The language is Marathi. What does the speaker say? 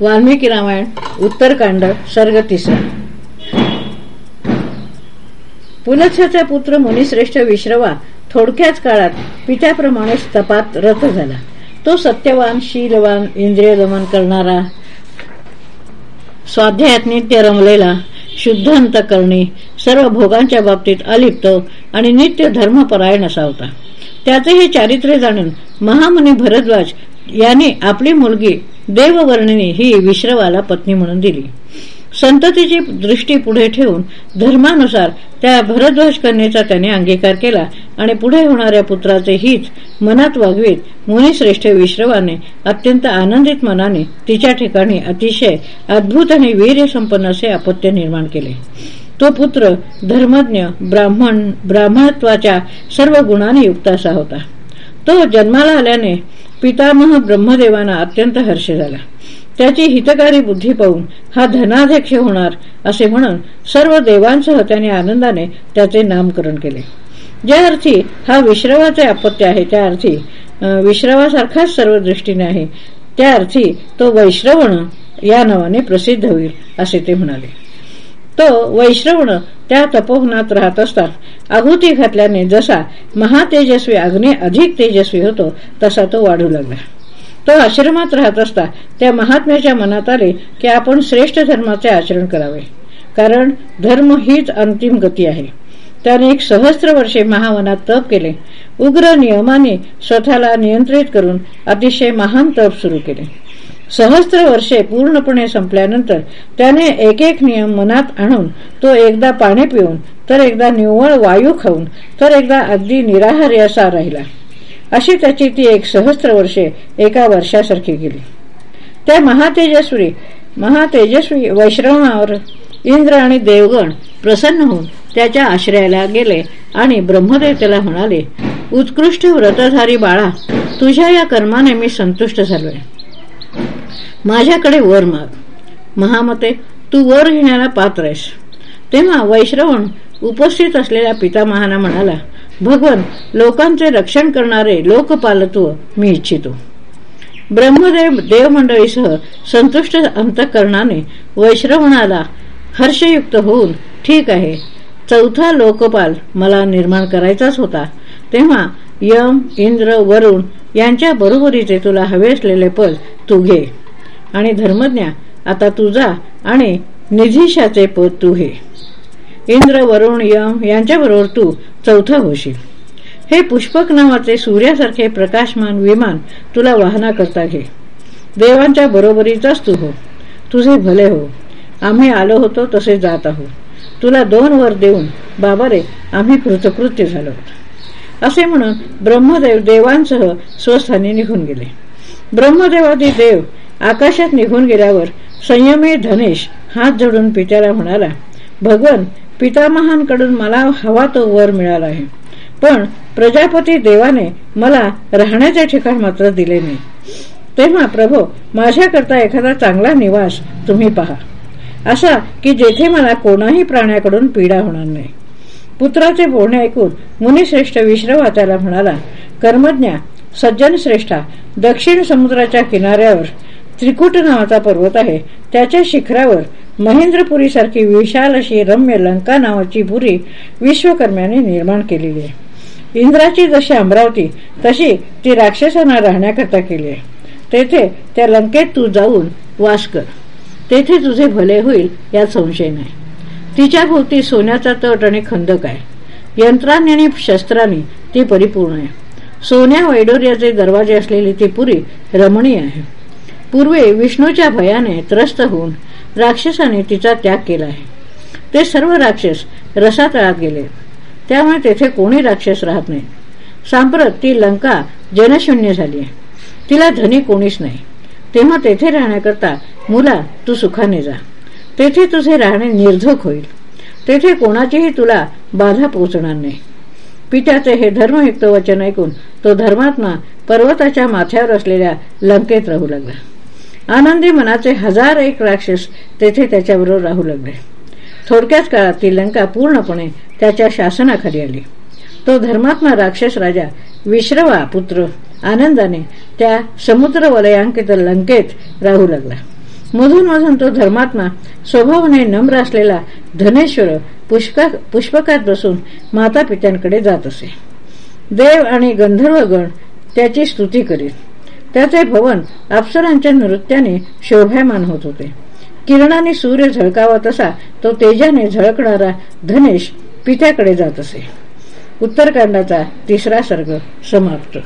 वाल्मिकी रामायण उत्तरकांड सर्ग तिसरा. पुनच्छाचा पुत्र मुनिश्रेष्ठ विश्रवा थोडक्याच काळात पित्याप्रमाणे तपात रथ झाला. तो सत्यवान शीलवान इंद्रिय दमन करणारा स्वाध्यायात नित्य रमलेला शुद्ध करणे सर्व भोगांच्या बाबतीत अलिप्त आणि नित्य धर्मपरायण असा होता. त्याचे हे चारित्र्य जाणून महामुनी भरद्वाज याने आपली मुलगी देववर्णिनी ही विश्रवाला पत्नी म्हणून दिली. संततीची दृष्टी पुढे ठेवून धर्मानुसार त्या भरद्वाज कन्येचा त्याने अंगीकार केला आणि पुढे होणाऱ्या पुत्राचे हित मनात वागवीत मुनिश्रेष्ठ विश्रवाने अत्यंत आनंदित मनाने तिच्या ठिकाणी अतिशय अद्भुत आणि वीर्यसंपन्न असे अपत्य निर्माण केले. तो पुत्र धर्मज्ञ ब्राह्मण ब्राह्मणत्वाच्या सर्व गुणांनी युक्त असा होता. तो जन्माला आल्याने पितामह ब्रह्मदेवांना अत्यंत हर्ष झाला. त्याची हितकारी बुद्धी पाहून हा धनाध्यक्ष होणार असे म्हणून सर्व देवांसह त्याने आनंदाने त्याचे नामकरण केले. ज्या अर्थी हा विश्रवाचे अपत्य आहे त्या अर्थी विश्रवासारखाच सर्व दृष्टीने आहे त्या अर्थी तो वैश्रवण या नावाने प्रसिद्ध होईल असे ते म्हणाले. तो वैश्रवण त्या तपोवनात राहत असतात. आहुती घातल्याने जसा महातेजस्वी अग्नी अधिक तेजस्वी होतो तसा तो वाढू लागला. तो आश्रमात राहत असता त्या महात्म्याच्या मनात आले की आपण श्रेष्ठ धर्माचे आचरण करावे. कारण धर्म हीच अंतिम गती आहे. त्याने एक सहस्त्र वर्षे महावनात तप केले. उग्र नियमाने स्वतःला नियंत्रित करून अतिशय महान तप सुरू केले. सहस्त्र वर्षे पूर्णपणे संपल्यानंतर त्याने एक एक नियम मनात आणून तो एकदा पाणी पिऊन तर एकदा निव्वळ वायू खाऊन तर एकदा अगदी निराहारी असा राहिला. अशी त्याची ती एक सहस्त्र वर्षे एका वर्षासारखी गेली. त्या महातेजस्वी महातेजस्वी वैश्रवणावर इंद्र आणि देवगण प्रसन्न होऊन त्याच्या आश्रयाला गेले आणि ब्रह्मदेव त्याला म्हणाले उत्कृष्ट व्रतधारी बाळा तुझ्या या कर्माने मी संतुष्ट झालोय. माझ्याकडे वर माग. महामते तू वर घेण्याला पात्र आहेस. तेव्हा वैश्रवण उपस्थित असलेल्या पितामहाना म्हणाला भगवन लोकांचे रक्षण करणारे लोकपालत्व मी इच्छितो. ब्रह्मदेव देवमंडळीसह संतुष्ट अंतकरणाने वैश्रवणाला हर्षयुक्त होऊन ठीक आहे चौथा लोकपाल मला निर्माण करायचाच होता. तेव्हा यम इंद्र वरुण यांच्या बरोबरीचे तुला हवे असलेले पद तू घे. आणि धर्मज्ञा आता तुझा आणि निधीशाचे पोत तू हे. इंद्र वरुण यम यांच्याबरोबर तू चौथा होशील. हे पुष्पक नावाचे सूर्यासारखे प्रकाशमान विमान तुला वाहना करता घे देवांच्या बरोबरीचाच तू हो. तुझे भले हो. आम्ही आलो होतो तसे जात आहोत तुला दोन वर देऊन बाबा रे आम्ही कृतकृत्य झालो असे म्हणून ब्रह्मदेव देवांसह स्वस्थानी निघून गेले. ब्रह्मदेवादी देव आकाशात निघून गेल्यावर संयमी धनेश हात जोडून पित्याला म्हणाला भगवन पितामहांकडून मला हवा तो वर मिळाला आहे. पण प्रजापती देवाने मला राहण्याचे ठिकाण मात्र दिले नाही. तेव्हा प्रभो माझ्याकरता एखादा चांगला निवास तुम्ही पहा. असा की जेथे मला कोणाही प्राण्याकडून पीडा होणार नाही. पुत्राचे बोलणे ऐकून मुनिश्रेष्ठ विश्रवा त्याला म्हणाला कर्मज्ञा सज्जन श्रेष्ठा दक्षिण समुद्राच्या किनाऱ्यावर त्रिकुट नावाचा पर्वत आहे. त्याच्या शिखरावर महेंद्रपुरी सारखी विशाल अशी रम्य लंका नावाची पुरी विश्वकर्म्याने निर्माण केलेली आहे. इंद्राची जशी अमरावती तशी ती राक्षसांना राहण्याकरता केली आहे. तेथे त्या लंकेत तू जाऊन वास कर. तेथे तुझे भले होईल यात संशय नाही. तिच्या भोवती सोन्याचा तट आणि खंदक आहे. यंत्रांनी आणि शस्त्रांनी ती परिपूर्ण आहे. सोन्या वैडोर्याचे दरवाजे असलेली ती पुरी रमणीय आहे. पूर्वी विष्णूच्या भयाने त्रस्त होऊन राक्षसाने तिचा त्याग केला आहे. ते सर्व राक्षस रसातळात गेले. त्यामुळे तेथे कोणी राक्षस राहत नाही. सांप्रत ती लंका जनशून्य झाली आहे. तिला धनी कोणीच नाही. तेव्हा तेथे राहण्याकरता मुला तू सुखाने जा. तेथे तुझे राहणे निर्धक होईल. तेथे कोणाचीही तुला बाधा पोचणार नाही. पित्याचे हे धर्मयुक्त वचन ऐकून तो धर्मात्मा पर्वताच्या माथ्यावर असलेल्या लंकेत राहू लागला. आनंदी मनाचे हजार एक राक्षस तेथे त्याच्याबरोबर राहू लागले. थोडक्याच काळात ती लंका पूर्णपणे त्याच्या शासनाखाली आली. तो धर्मात्मा राक्षस राजा विश्रवा पुत्र आनंदाने त्या समुद्र वलयांकित लंकेत राहू लागला. मधून मधून तो धर्मात्मा स्वभावाने नम्र असलेला धनेश्वर पुष्पकात बसून माता पित्यांकडे जात असे. देव आणि गंधर्वगण त्याची स्तुती करीत त्याचे भवन अप्सरांच्या नृत्याने शोभायमान होत होते. किरणाने सूर्य झळकावा तसा तो तेजाने झळकणारा धनेश पित्याकडे जात असे. उत्तरकांडाचा तिसरा सर्ग समाप्त.